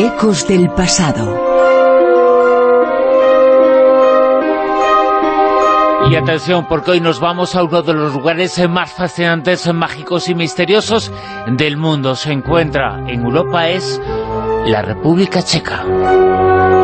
Ecos del pasado. Y atención, porque hoy nos vamos a uno de los lugares más fascinantes, mágicos y misteriosos del mundo. Se encuentra en Europa, es la República Checa.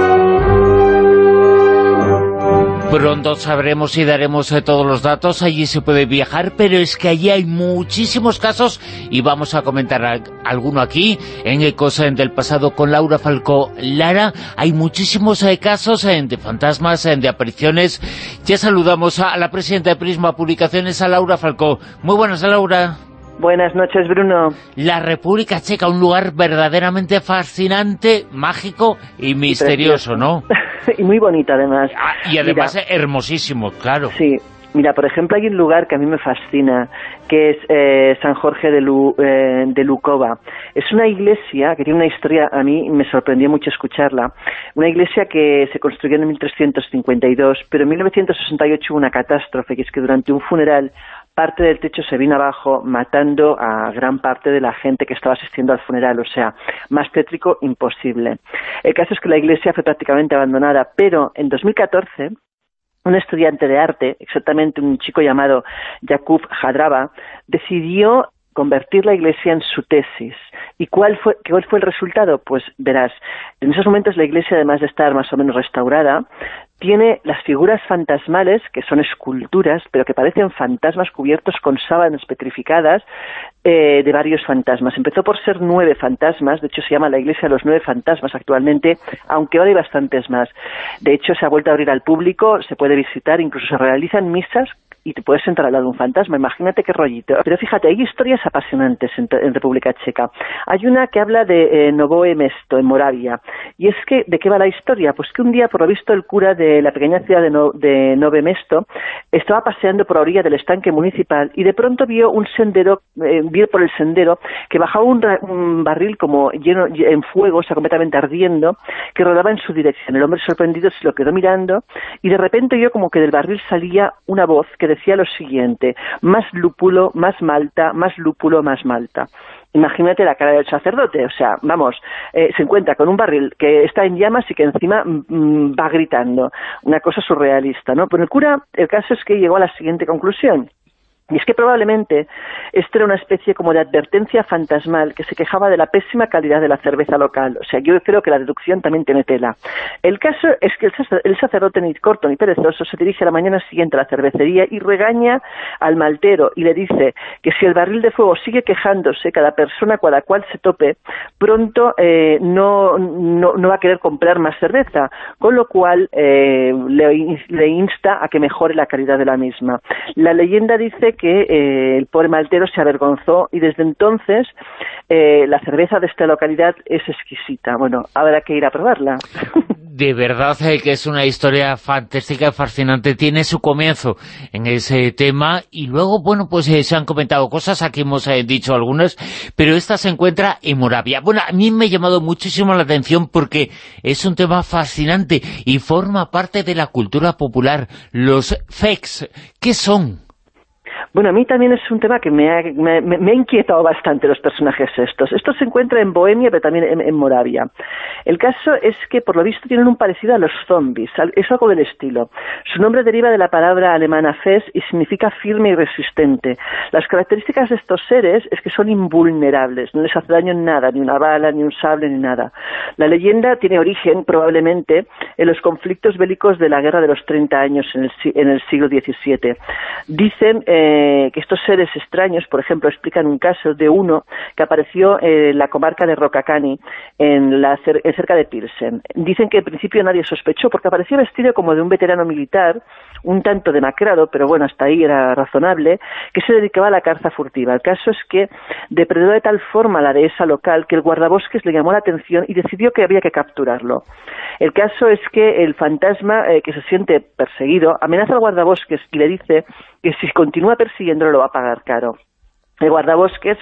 Pronto sabremos y daremos eh, todos los datos, allí se puede viajar, pero es que allí hay muchísimos casos y vamos a comentar alguno aquí en Ecos del pasado con Laura Falcó Lara. Hay muchísimos eh, casos eh, de fantasmas, de apariciones. Ya saludamos a la presidenta de Prisma Publicaciones, a Laura Falcó. Muy buenas, Laura. Buenas noches, Bruno. La República Checa, un lugar verdaderamente fascinante, mágico y misterioso, ¿no? y muy bonito, además. Ah, y además hermosísimo, claro. Sí, Mira, por ejemplo, hay un lugar que a mí me fascina, que es eh, San Jorge de, Lu, eh, de Lukova. Es una iglesia que tiene una historia, a mí me sorprendió mucho escucharla, una iglesia que se construyó en 1352, pero en 1968 hubo una catástrofe, que es que durante un funeral parte del techo se vino abajo, matando a gran parte de la gente que estaba asistiendo al funeral, o sea, más tétrico imposible. El caso es que la iglesia fue prácticamente abandonada, pero en 2014 un estudiante de arte, exactamente un chico llamado Jakub Jadraba, decidió convertir la iglesia en su tesis. ¿Y cuál fue, cuál fue el resultado? Pues verás, en esos momentos la iglesia, además de estar más o menos restaurada, tiene las figuras fantasmales, que son esculturas, pero que parecen fantasmas cubiertos con sábanas petrificadas eh, de varios fantasmas. Empezó por ser nueve fantasmas, de hecho se llama la Iglesia los Nueve Fantasmas actualmente, aunque ahora hay bastantes más. De hecho se ha vuelto a abrir al público, se puede visitar, incluso se realizan misas y te puedes entrar al lado de un fantasma, imagínate qué rollito. Pero fíjate, hay historias apasionantes en, República Checa. Hay una que habla de eh, Novoe Mesto, en Moravia, y es que, ¿de qué va la historia? Pues que un día, por lo visto, el cura de la pequeña ciudad de, no, de Nove Mesto estaba paseando por la orilla del estanque municipal y de pronto vio un sendero, eh, vio por el sendero que bajaba un, un, barril como lleno en fuego, o sea, completamente ardiendo, que rodaba en su dirección. El hombre sorprendido se lo quedó mirando y de repente vio como que del barril salía una voz que decía lo siguiente, más lúpulo, más malta, más lúpulo, más malta. Imagínate la cara del sacerdote, o sea, vamos, eh, se encuentra con un barril que está en llamas y que encima mm, mm, va gritando, una cosa surrealista, ¿no? Pero el cura, el caso es que llegó a la siguiente conclusión, y es que probablemente esto era una especie como de advertencia fantasmal que se quejaba de la pésima calidad de la cerveza local. O sea, yo creo que la deducción también tiene tela. El caso es que el sacerdote ni corto ni perezoso se dirige a la mañana siguiente a la cervecería y regaña al maltero y le dice que si el barril de fuego sigue quejándose, cada persona cada cual se tope, pronto eh, no, no, va a querer comprar más cerveza, con lo cual eh, le, le insta a que mejore la calidad de la misma. La leyenda dice que eh, el pobre maltero se avergonzó y desde entonces eh, la cerveza de esta localidad es exquisita. Bueno, habrá que ir a probarla. De verdad eh, que es una historia fantástica y fascinante. Tiene su comienzo en ese tema y luego, bueno, pues se han comentado cosas, aquí hemos dicho algunas, pero esta se encuentra en Moravia. Bueno, a mí me ha llamado muchísimo la atención porque es un tema fascinante y forma parte de la cultura popular. Los FEX, ¿qué son? Bueno, a mí también es un tema que me ha, inquietado bastante los personajes estos. Esto se encuentra en Bohemia, pero también en, Moravia. El caso es que, por lo visto, tienen un parecido a los zombies. Es algo del estilo. Su nombre deriva de la palabra alemana fes y significa firme y resistente. Las características de estos seres es que son invulnerables. No les hace daño nada, ni una bala, ni un sable, ni nada. La leyenda tiene origen, probablemente, en los conflictos bélicos de la Guerra de los 30 años en el, siglo XVII. Dicen... Eh, que estos seres extraños, por ejemplo, explican un caso de uno que apareció en la comarca de Rocacani, en la, cerca de Pilsen. Dicen que en principio nadie sospechó porque apareció vestido como de un veterano militar, un tanto demacrado, pero bueno, hasta ahí era razonable, que se dedicaba a la caza furtiva. El caso es que depredó de tal forma la dehesa local que el guardabosques le llamó la atención y decidió que había que capturarlo. El caso es que el fantasma, eh, que se siente perseguido, amenaza al guardabosques y le dice que si continúa persiguiéndolo lo va a pagar caro. El guardabosques,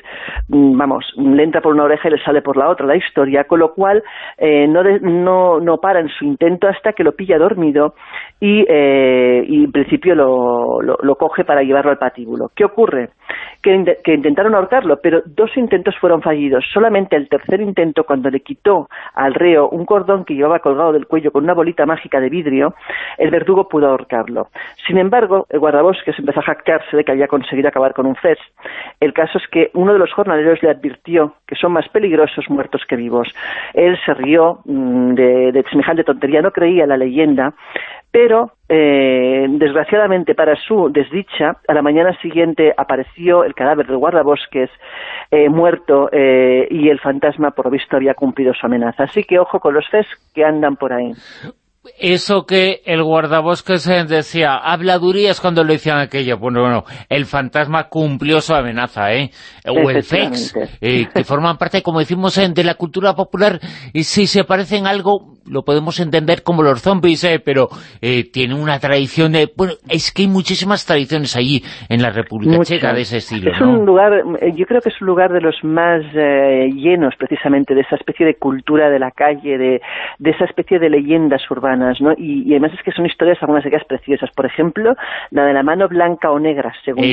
mm, vamos, le entra por una oreja y le sale por la otra la historia, con lo cual eh, no, no, no, para en su intento hasta que lo pilla dormido y, eh, y en principio lo, lo, coge para llevarlo al patíbulo. ¿Qué ocurre? Que, que, intentaron ahorcarlo, pero dos intentos fueron fallidos. Solamente el tercer intento, cuando le quitó al reo un cordón que llevaba colgado del cuello con una bolita mágica de vidrio, el verdugo pudo ahorcarlo. Sin embargo, el guardabosques empezó a jactarse de que había conseguido acabar con un fes el caso es que uno de los jornaleros le advirtió que son más peligrosos muertos que vivos. Él se rió mm, de, semejante tontería, no creía la leyenda, pero eh, desgraciadamente para su desdicha, a la mañana siguiente apareció el cadáver del guardabosques eh, muerto eh, y el fantasma por visto había cumplido su amenaza. Así que ojo con los fes que andan por ahí eso que el guardabosques decía, habladurías cuando le decían aquello. Bueno, bueno, el fantasma cumplió su amenaza, ¿eh? O el FEX, eh, que forman parte, como decimos, de la cultura popular, y si se parecen algo, lo podemos entender como los zombies, ¿eh? pero eh, tiene una tradición de... Bueno, es que hay muchísimas tradiciones allí, en la República Checa, de ese estilo, Es un lugar, eh, yo creo que es un lugar de los más llenos, precisamente, de esa especie de cultura de la calle, de, de esa especie de leyendas urbanas ¿no? Y, además es que son historias, algunas de ellas preciosas. Por ejemplo, la de la mano blanca o negra, según,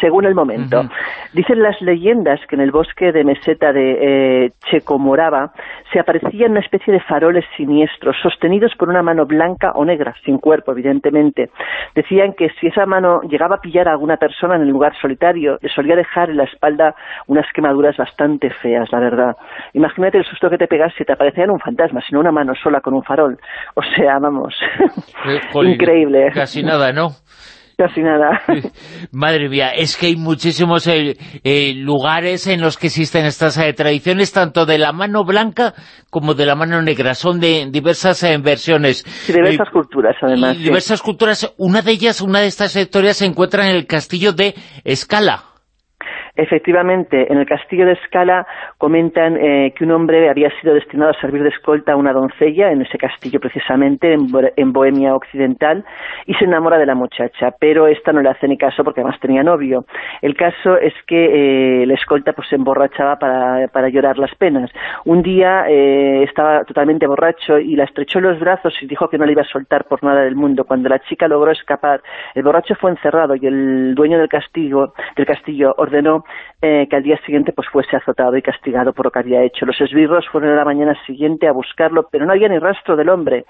según el momento. Dicen las leyendas que en el bosque de meseta de eh, Checomoraba se aparecían una especie de faroles siniestros, sostenidos por una mano blanca o negra, sin cuerpo, evidentemente. Decían que si esa mano llegaba a pillar a alguna persona en el lugar solitario, le solía dejar en la espalda unas quemaduras bastante feas, la verdad. Imagínate el susto que te pegas si te aparecía un fantasma, sino una mano sola con un farol. O sea, vamos, increíble. Casi nada, ¿no? Casi nada. Madre mía, es que hay muchísimos eh, eh, lugares en los que existen estas eh, tradiciones, tanto de la mano blanca como de la mano negra. Son de diversas versiones. Sí, diversas culturas, además. Diversas culturas. Una de ellas, una de estas historias, se encuentra en el castillo de Escala. Efectivamente, en el castillo de Escala comentan eh, que un hombre había sido destinado a servir de escolta a una doncella, en ese castillo precisamente, en, Bohemia Occidental, y se enamora de la muchacha, pero esta no le hace ni caso porque además tenía novio. El caso es que eh, la escolta pues, se emborrachaba para, llorar las penas. Un día eh, estaba totalmente borracho y la estrechó en los brazos y dijo que no le iba a soltar por nada del mundo. Cuando la chica logró escapar, el borracho fue encerrado y el dueño del castillo, del castillo ordenó eh, que al día siguiente pues fuese azotado y castigado por lo que había hecho. Los esbirros fueron a la mañana siguiente a buscarlo, pero no había ni rastro del hombre.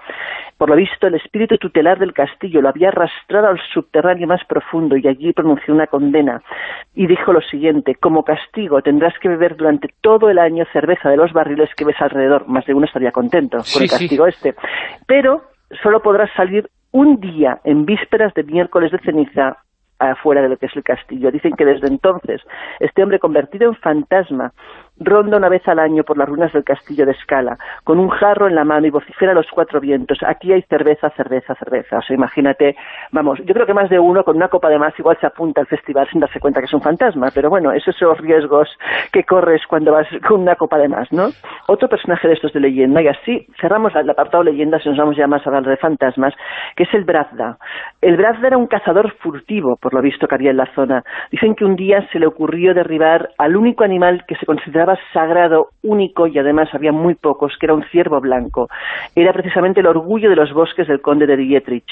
Por lo visto, el espíritu tutelar del castillo lo había arrastrado al subterráneo más profundo y allí pronunció una condena. Y dijo lo siguiente, como castigo tendrás que beber durante todo el año cerveza de los barriles que ves alrededor. Más de uno estaría contento con el castigo este. Pero solo podrás salir un día en vísperas de miércoles de ceniza afuera de lo que es el castillo. Dicen que desde entonces este hombre convertido en fantasma ronda una vez al año por las ruinas del castillo de Escala, con un jarro en la mano y vocifera los cuatro vientos. Aquí hay cerveza, cerveza, cerveza. O sea, imagínate, vamos, yo creo que más de uno con una copa de más igual se apunta al festival sin darse cuenta que es un fantasma, pero bueno, esos son los riesgos que corres cuando vas con una copa de más, ¿no? Otro personaje de estos de leyenda, y así cerramos el apartado leyendas y nos vamos ya más a hablar de fantasmas, que es el Brazda. El Brazda era un cazador furtivo, por lo visto que había en la zona. Dicen que un día se le ocurrió derribar al único animal que se consideraba sagrado, único, y además había muy pocos, que era un ciervo blanco. Era precisamente el orgullo de los bosques del conde de Dietrich.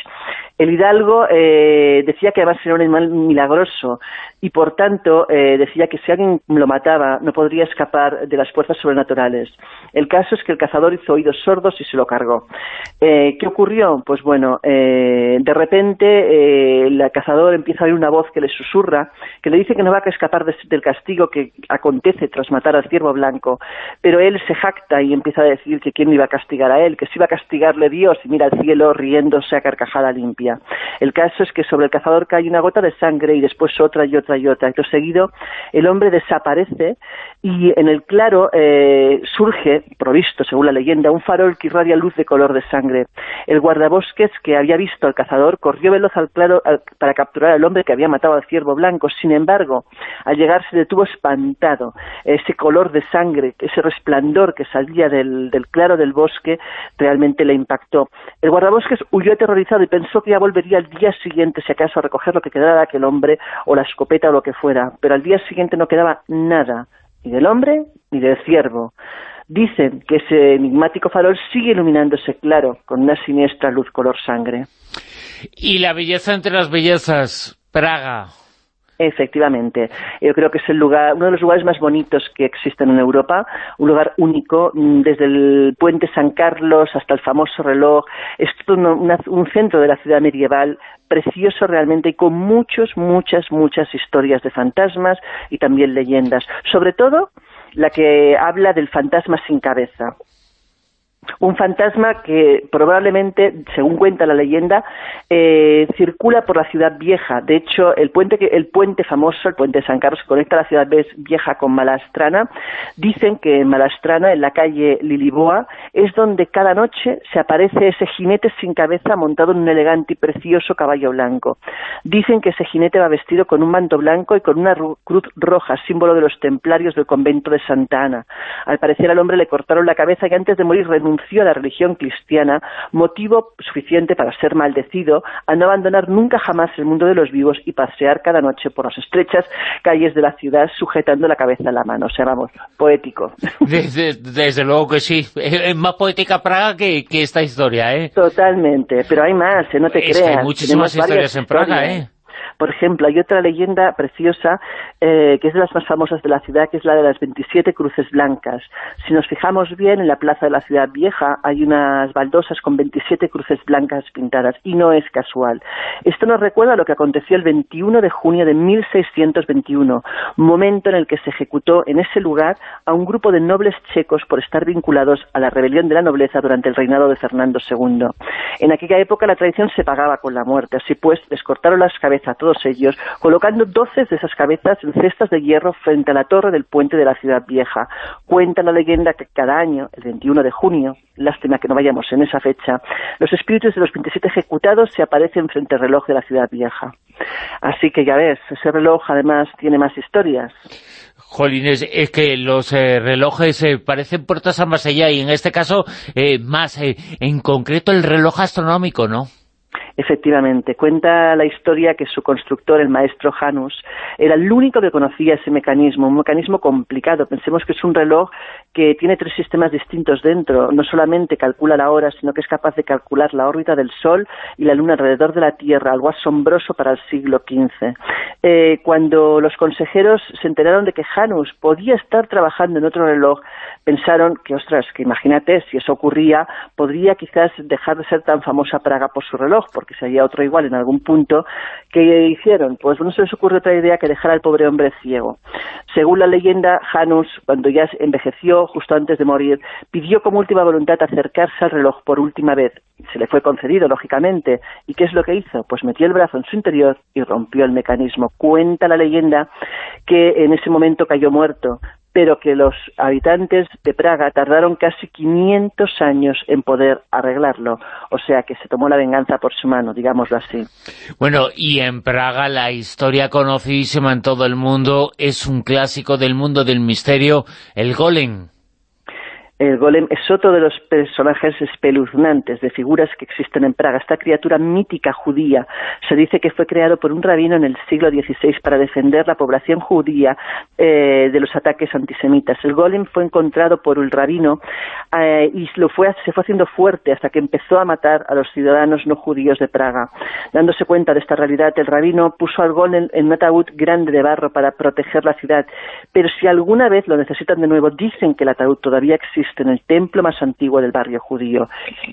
El hidalgo eh, decía que además era un animal milagroso, y por tanto eh, decía que si alguien lo mataba no podría escapar de las fuerzas sobrenaturales. El caso es que el cazador hizo oídos sordos y se lo cargó. Eh, ¿Qué ocurrió? Pues bueno, de repente el cazador empieza a oír una voz que le susurra, que le dice que no va a escapar del castigo que acontece tras matar a ciervo blanco, pero él se jacta y empieza a decir que quién iba a castigar a él, que si iba a castigarle Dios y mira al cielo riéndose a carcajada limpia. El caso es que sobre el cazador cae una gota de sangre y después otra y otra y otra. Acto seguido, el hombre desaparece y en el claro eh, surge, provisto según la leyenda, un farol que irradia luz de color de sangre. El guardabosques que había visto al cazador corrió veloz al claro para capturar al hombre que había matado al ciervo blanco. Sin embargo, al llegar se detuvo espantado. Ese color de sangre, ese resplandor que salía del, del claro del bosque, realmente le impactó. El guardabosques huyó aterrorizado y pensó que ya volvería al día siguiente, si acaso, a recoger lo que quedara de aquel hombre, o la escopeta o lo que fuera. Pero al día siguiente no quedaba nada, ni del hombre ni del ciervo. Dicen que ese enigmático farol sigue iluminándose claro, con una siniestra luz color sangre. Y la belleza entre las bellezas, Praga. Efectivamente, yo creo que es el lugar, uno de los lugares más bonitos que existen en Europa, un lugar único, mm, desde el puente San Carlos hasta el famoso reloj, es todo un centro de la ciudad medieval precioso realmente y con muchos, muchas, muchas historias de fantasmas y también leyendas, sobre todo la que habla del fantasma sin cabeza un fantasma que probablemente, según cuenta la leyenda, eh, circula por la ciudad vieja. De hecho, el puente, el puente famoso, el puente de San Carlos, que conecta la ciudad vieja con Malastrana, dicen que en Malastrana, en la calle Liliboa, es donde cada noche se aparece ese jinete sin cabeza montado en un elegante y precioso caballo blanco. Dicen que ese jinete va vestido con un manto blanco y con una cruz roja, símbolo de los templarios del convento de Santa Ana. Al parecer al hombre le cortaron la cabeza y antes de morir renunció a la religión cristiana, motivo suficiente para ser maldecido, a no abandonar nunca jamás el mundo de los vivos y pasear cada noche por las estrechas calles de la ciudad sujetando la cabeza en la mano. O sea, vamos, poético. Desde, luego que sí. Es más poética Praga que, esta historia, ¿eh? Totalmente, pero hay más, ¿eh? no te creas. hay muchísimas historias en Praga, ¿eh? Por ejemplo, hay otra leyenda preciosa eh, que es de las más famosas de la ciudad, que es la de las 27 cruces blancas. Si nos fijamos bien, en la plaza de la ciudad vieja hay unas baldosas con 27 cruces blancas pintadas, y no es casual. Esto nos recuerda lo que aconteció el 21 de junio de 1621, momento en el que se ejecutó en ese lugar a un grupo de nobles checos por estar vinculados a la rebelión de la nobleza durante el reinado de Fernando II. En aquella época la tradición se pagaba con la muerte, así pues les cortaron las cabezas todos ellos, colocando doce de esas cabezas en cestas de hierro frente a la torre del puente de la ciudad vieja. Cuenta la leyenda que cada año, el 21 de junio, lástima que no vayamos en esa fecha, los espíritus de los 27 ejecutados se aparecen frente al reloj de la ciudad vieja. Así que ya ves, ese reloj además tiene más historias. Jolines, es que los eh, relojes eh, parecen puertas a más allá y en este caso eh, más, en concreto el reloj astronómico, ¿no? Efectivamente, cuenta la historia que su constructor, el maestro Janus, era el único que conocía ese mecanismo, un mecanismo complicado. Pensemos que es un reloj que tiene tres sistemas distintos dentro. No solamente calcula la hora, sino que es capaz de calcular la órbita del Sol y la Luna alrededor de la Tierra, algo asombroso para el siglo XV. Eh, cuando los consejeros se enteraron de que Janus podía estar trabajando en otro reloj, pensaron que, ostras, que imagínate, si eso ocurría, podría quizás dejar de ser tan famosa Praga por su reloj, porque si había otro igual en algún punto, ¿qué hicieron? Pues no se les ocurrió otra idea que dejar al pobre hombre ciego. Según la leyenda, Janus, cuando ya envejeció, justo antes de morir, pidió como última voluntad acercarse al reloj por última vez. Se le fue concedido, lógicamente. ¿Y qué es lo que hizo? Pues metió el brazo en su interior y rompió el mecanismo. Cuenta la leyenda que en ese momento cayó muerto, pero que los habitantes de Praga tardaron casi 500 años en poder arreglarlo, o sea que se tomó la venganza por su mano, digámoslo así. Bueno, y en Praga la historia conocidísima en todo el mundo es un clásico del mundo del misterio, el golem. El golem es otro de los personajes espeluznantes de figuras que existen en Praga. Esta criatura mítica judía se dice que fue creado por un rabino en el siglo XVI para defender la población judía eh, de los ataques antisemitas. El golem fue encontrado por el rabino eh, y lo fue, se fue haciendo fuerte hasta que empezó a matar a los ciudadanos no judíos de Praga. Dándose cuenta de esta realidad, el rabino puso al golem en un ataúd grande de barro para proteger la ciudad. Pero si alguna vez lo necesitan de nuevo, dicen que el ataúd todavía existe en el templo más antiguo del barrio judío.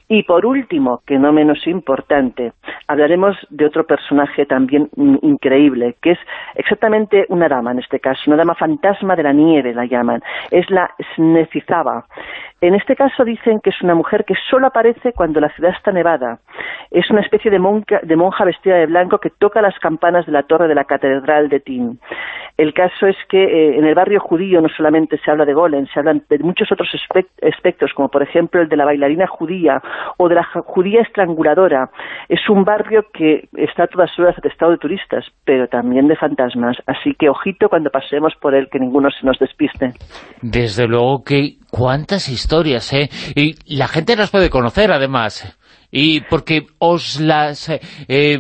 Y por último, que no menos importante, hablaremos de otro personaje también increíble, que es exactamente una dama en este caso, una dama fantasma de la nieve la llaman, es la Snezizaba. En este caso dicen que es una mujer que solo aparece cuando la ciudad está nevada. Es una especie de monja, de monja vestida de blanco que toca las campanas de la torre de la catedral de Tin. El caso es que eh, en el barrio judío no solamente se habla de Golem, se hablan de muchos otros aspectos, como por ejemplo el de la bailarina judía o de la judía estranguladora. Es un barrio que está a todas horas atestado de turistas, pero también de fantasmas. Así que ojito cuando pasemos por él, que ninguno se nos despiste. Desde luego que cuántas historias, ¿eh? Y la gente las puede conocer, además y porque os las eh,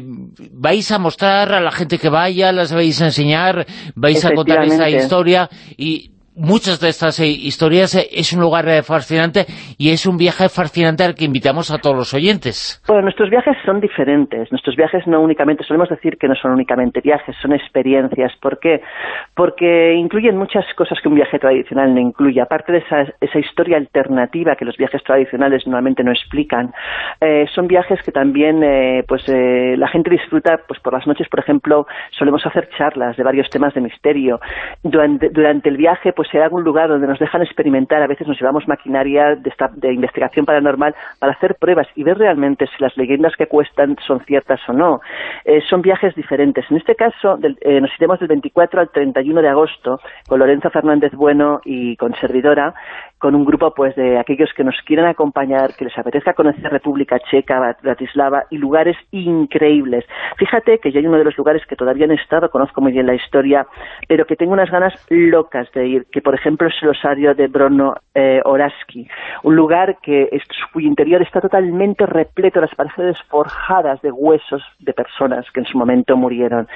vais a mostrar a la gente que vaya, las vais a enseñar, vais a contar esa historia y muchas de estas eh, historias eh, es un lugar eh, fascinante y es un viaje fascinante al que invitamos a todos los oyentes. Bueno, nuestros viajes son diferentes. Nuestros viajes no únicamente, solemos decir que no son únicamente viajes, son experiencias. ¿Por qué? Porque incluyen muchas cosas que un viaje tradicional no incluye. Aparte de esa, historia alternativa que los viajes tradicionales normalmente no explican, son viajes que también pues la gente disfruta pues por las noches, por ejemplo, solemos hacer charlas de varios temas de misterio. Durante, durante el viaje, pues pues sea algún lugar donde nos dejan experimentar, a veces nos llevamos maquinaria de, investigación paranormal para hacer pruebas y ver realmente si las leyendas que cuestan son ciertas o no. Eh, son viajes diferentes. En este caso, eh, nos iremos del 24 al 31 de agosto con Lorenzo Fernández Bueno y con servidora, con un grupo pues de aquellos que nos quieran acompañar, que les apetezca conocer República Checa, Bratislava y lugares increíbles. Fíjate que yo hay uno de los lugares que todavía no he estado, conozco muy bien la historia, pero que tengo unas ganas locas de ir, que por ejemplo es el osario de Brono eh, Oraski, un lugar que es, cuyo interior está totalmente repleto de las paredes forjadas de huesos de personas que en su momento murieron.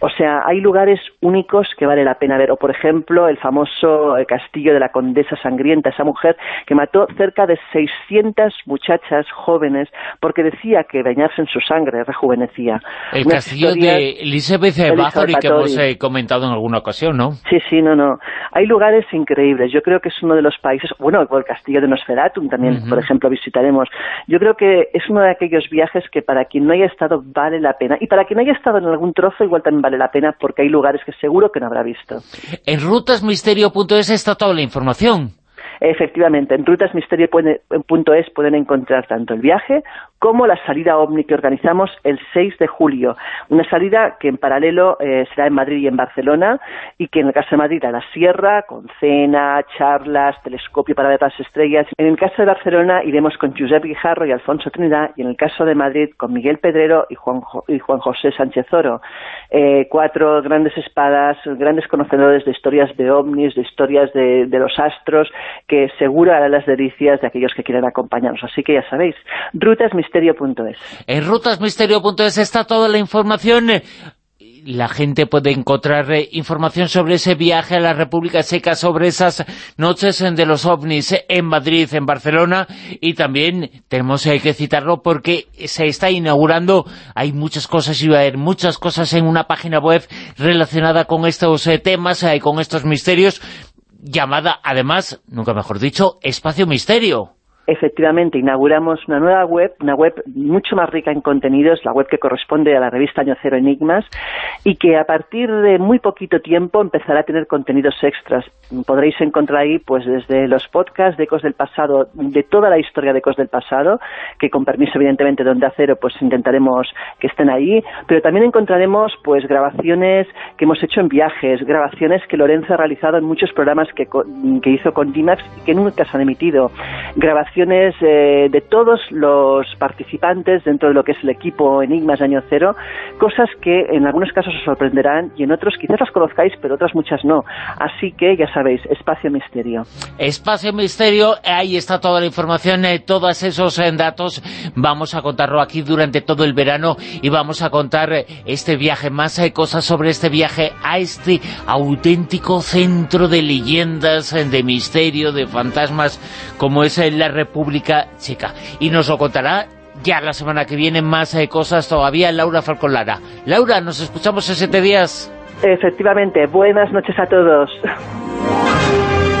O sea, hay lugares únicos que vale la pena ver, o por ejemplo el famoso eh, castillo de la Condesa Sangrienta, esa mujer que mató cerca de 600 muchachas jóvenes porque decía que bañarse en su sangre rejuvenecía. El castillo de Elizabeth Bathory que hemos eh, comentado en alguna ocasión, ¿no? Sí, sí, no, no. Hay lugares increíbles. Yo creo que es uno de los países, bueno, el castillo de Nosferatum también, por ejemplo, visitaremos. Yo creo que es uno de aquellos viajes que para quien no haya estado vale la pena. Y para quien haya estado en algún trozo igual también vale la pena porque hay lugares que seguro que no habrá visto. En rutasmisterio.es está toda la información. Efectivamente, en rutasmisterio.es pueden encontrar tanto el viaje como la salida OVNI que organizamos el 6 de julio. Una salida que en paralelo eh, será en Madrid y en Barcelona y que en el caso de Madrid a la Sierra, con cena, charlas, telescopio para ver las estrellas. En el caso de Barcelona iremos con Josep Guijarro y Alfonso Trinidad y en el caso de Madrid con Miguel Pedrero y Juan, y Juan José Sánchez Oro. Eh, cuatro grandes espadas, grandes conocedores de historias de ovnis, de historias de, de los astros, que seguro harán las delicias de aquellos que quieran acompañarnos. Así que ya sabéis, rutasmisterio.es. En rutasmisterio.es está toda la información la gente puede encontrar eh, información sobre ese viaje a la República Checa, sobre esas noches de los ovnis en Madrid, en Barcelona, y también tenemos eh, que citarlo porque se está inaugurando, hay muchas cosas, y va a haber muchas cosas en una página web relacionada con estos eh, temas, y con estos misterios, llamada, además, nunca mejor dicho, Espacio Misterio efectivamente inauguramos una nueva web, una web mucho más rica en contenidos, la web que corresponde a la revista Año Cero Enigmas, y que a partir de muy poquito tiempo empezará a tener contenidos extras. Podréis encontrar ahí pues desde los podcasts de Ecos del Pasado, de toda la historia de Ecos del Pasado, que con permiso evidentemente de Onda Cero pues intentaremos que estén ahí, pero también encontraremos pues grabaciones que hemos hecho en viajes, grabaciones que Lorenzo ha realizado en muchos programas que, que hizo con Dimax y que nunca se han emitido, grabaciones eh, de todos los participantes dentro de lo que es el equipo Enigmas de Año Cero, cosas que en algunos casos os sorprenderán y en otros quizás las conozcáis, pero otras muchas no. Así que ya sabéis, Espacio Misterio. Espacio Misterio, ahí está toda la información, eh, todos esos eh, datos. Vamos a contarlo aquí durante todo el verano y vamos a contar este viaje, más cosas sobre este viaje a este auténtico centro de leyendas, de misterio, de fantasmas, como es la República Checa. Y nos lo contará ya la semana que viene más eh, cosas todavía Laura Falcolara. Laura, nos escuchamos en siete días. Efectivamente, buenas noches a todos.